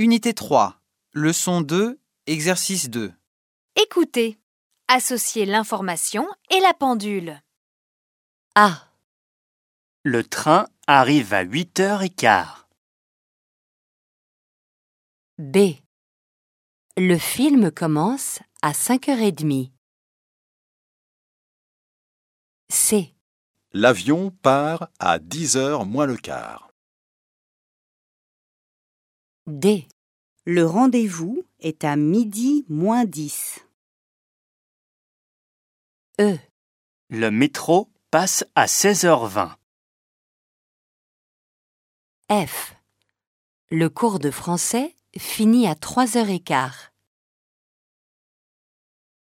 Unité 3, leçon 2, exercice 2. Écoutez. Associez l'information et la pendule. A. Le train arrive à 8h15. B. Le film commence à 5h30. C. L'avion part à 10h moins le quart. D. Le rendez-vous est à midi moins 10. E. Le métro passe à 16h20. F. Le cours de français finit à 3h15.